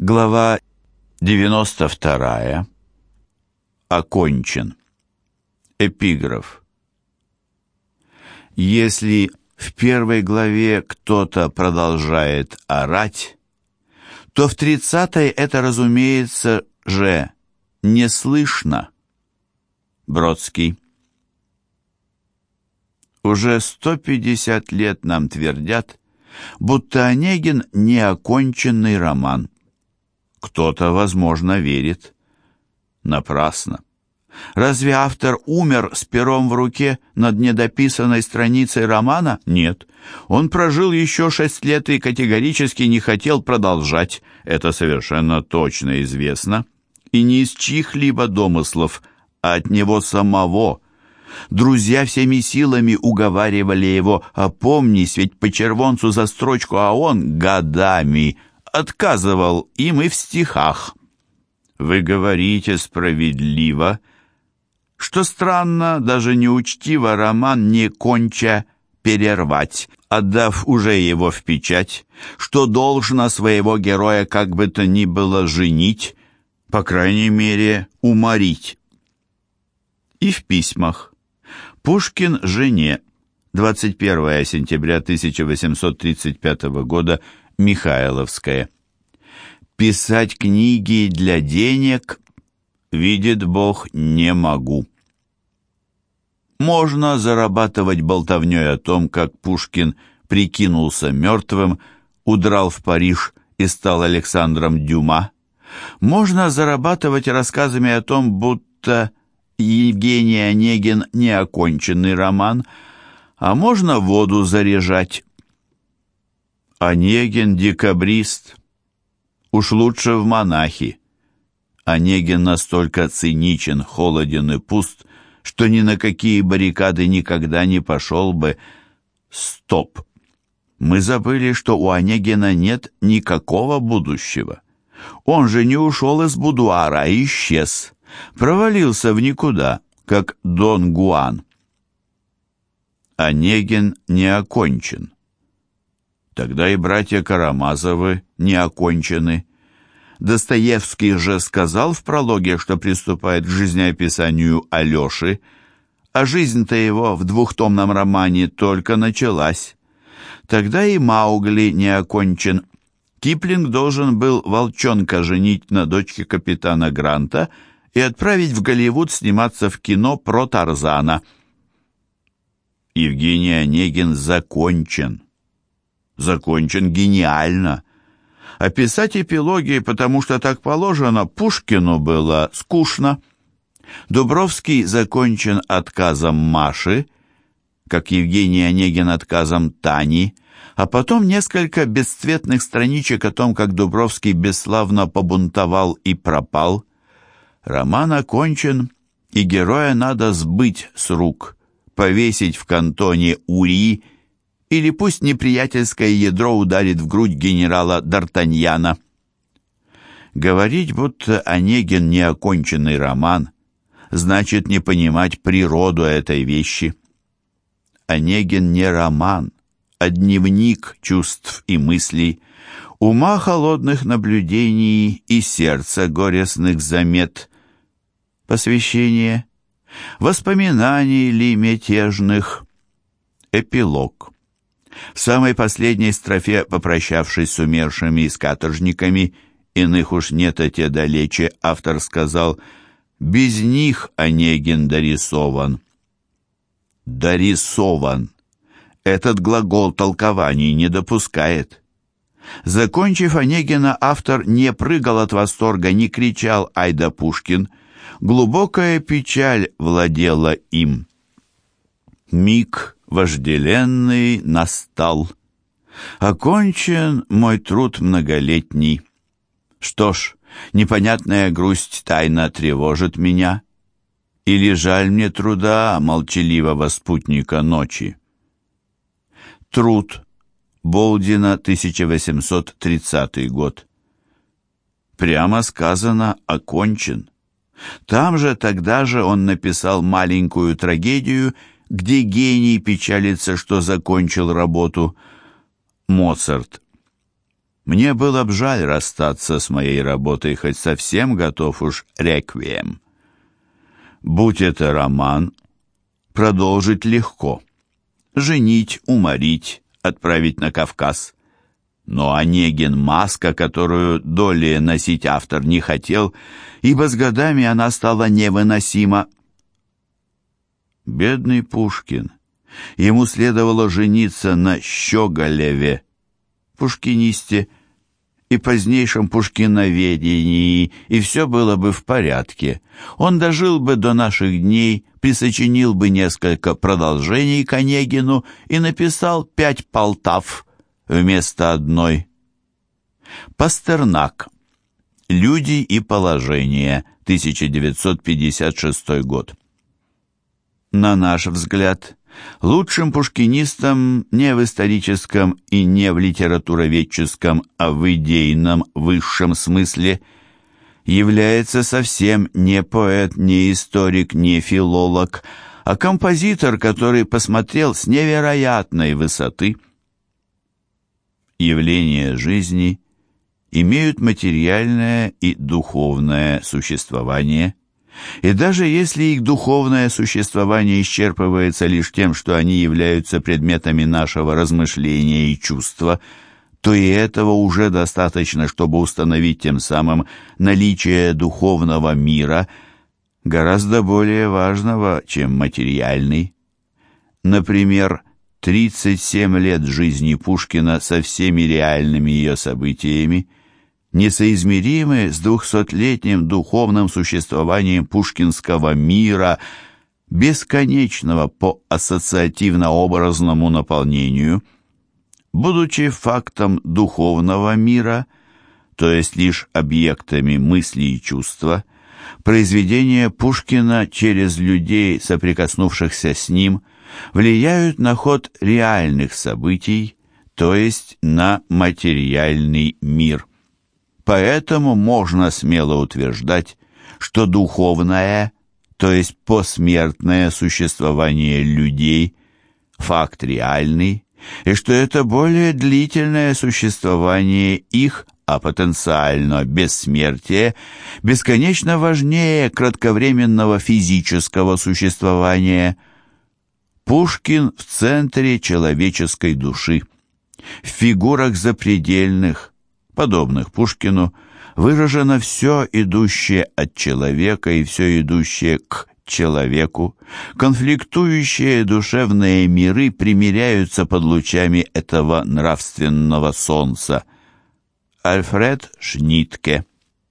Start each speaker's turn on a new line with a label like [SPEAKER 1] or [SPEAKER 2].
[SPEAKER 1] Глава 92. Окончен. Эпиграф. Если в первой главе кто-то продолжает орать, то в тридцатой это, разумеется, же не слышно. Бродский. Уже 150 лет нам твердят, будто Онегин – неоконченный роман. Кто-то, возможно, верит. Напрасно. Разве автор умер с пером в руке над недописанной страницей романа? Нет. Он прожил еще шесть лет и категорически не хотел продолжать. Это совершенно точно известно. И не из чьих-либо домыслов, а от него самого. Друзья всеми силами уговаривали его «Опомнись, ведь по червонцу за строчку, а он годами» отказывал им и в стихах. Вы говорите справедливо, что странно, даже неучтиво роман не конча перервать, отдав уже его в печать, что должно своего героя как бы то ни было женить, по крайней мере, уморить. И в письмах. Пушкин жене. 21 сентября 1835 года Михайловская. Писать книги для денег, видит Бог, не могу. Можно зарабатывать болтовней о том, как Пушкин прикинулся мертвым, удрал в Париж и стал Александром Дюма. Можно зарабатывать рассказами о том, будто Евгений Онегин неоконченный роман, а можно воду заряжать. Онегин декабрист. Уж лучше в монахи. Онегин настолько циничен, холоден и пуст, что ни на какие баррикады никогда не пошел бы. Стоп! Мы забыли, что у Онегина нет никакого будущего. Он же не ушел из будуара, а исчез. Провалился в никуда, как Дон Гуан. Онегин не окончен. Тогда и братья Карамазовы не окончены. Достоевский же сказал в прологе, что приступает к жизнеописанию Алеши, а жизнь-то его в двухтомном романе только началась. Тогда и Маугли не окончен. Киплинг должен был волчонка женить на дочке капитана Гранта и отправить в Голливуд сниматься в кино про Тарзана. Евгений Онегин закончен закончен гениально. Описать эпилоги, потому что так положено, Пушкину было скучно. Дубровский закончен отказом Маши, как Евгений Онегин отказом Тани, а потом несколько бесцветных страничек о том, как Дубровский бесславно побунтовал и пропал. Роман окончен, и героя надо сбыть с рук, повесить в кантоне Ури или пусть неприятельское ядро ударит в грудь генерала Д'Артаньяна. Говорить, будто Онегин неоконченный роман, значит не понимать природу этой вещи. Онегин не роман, а дневник чувств и мыслей, ума холодных наблюдений и сердца горестных замет, посвящение, воспоминаний ли мятежных, эпилог. В самой последней строфе, попрощавшись с умершими и с каторжниками, иных уж нет, а те далече, автор сказал «Без них Онегин дорисован». «Дорисован». Этот глагол толкований не допускает. Закончив Онегина, автор не прыгал от восторга, не кричал «Айда Пушкин!». Глубокая печаль владела им. Миг вожделенный настал. Окончен мой труд многолетний. Что ж, непонятная грусть тайно тревожит меня. Или жаль мне труда молчаливого спутника ночи. Труд. Болдина, 1830 год. Прямо сказано, окончен. Там же, тогда же он написал маленькую трагедию где гений печалится, что закончил работу. Моцарт. Мне было б жаль расстаться с моей работой, хоть совсем готов уж реквием. Будь это роман, продолжить легко. Женить, уморить, отправить на Кавказ. Но Онегин — маска, которую долее носить автор не хотел, ибо с годами она стала невыносима. Бедный Пушкин. Ему следовало жениться на Щеголеве, пушкинисте, и позднейшем пушкиноведении, и все было бы в порядке. Он дожил бы до наших дней, присочинил бы несколько продолжений к Онегину и написал пять полтав вместо одной. Пастернак. Люди и положение. 1956 год. На наш взгляд, лучшим пушкинистом не в историческом и не в литературоведческом, а в идейном высшем смысле является совсем не поэт, не историк, не филолог, а композитор, который посмотрел с невероятной высоты. Явления жизни имеют материальное и духовное существование – и даже если их духовное существование исчерпывается лишь тем, что они являются предметами нашего размышления и чувства, то и этого уже достаточно, чтобы установить тем самым наличие духовного мира, гораздо более важного, чем материальный. Например, 37 лет жизни Пушкина со всеми реальными ее событиями – несоизмеримы с двухсотлетним духовным существованием пушкинского мира, бесконечного по ассоциативно-образному наполнению, будучи фактом духовного мира, то есть лишь объектами мысли и чувства, произведения Пушкина через людей, соприкоснувшихся с ним, влияют на ход реальных событий, то есть на материальный мир. Поэтому можно смело утверждать, что духовное, то есть посмертное существование людей, факт реальный, и что это более длительное существование их, а потенциально бессмертие, бесконечно важнее кратковременного физического существования. Пушкин в центре человеческой души, в фигурах запредельных, подобных Пушкину, выражено все идущее от человека и все идущее к человеку. Конфликтующие душевные миры примиряются под лучами этого нравственного солнца. Альфред Шнитке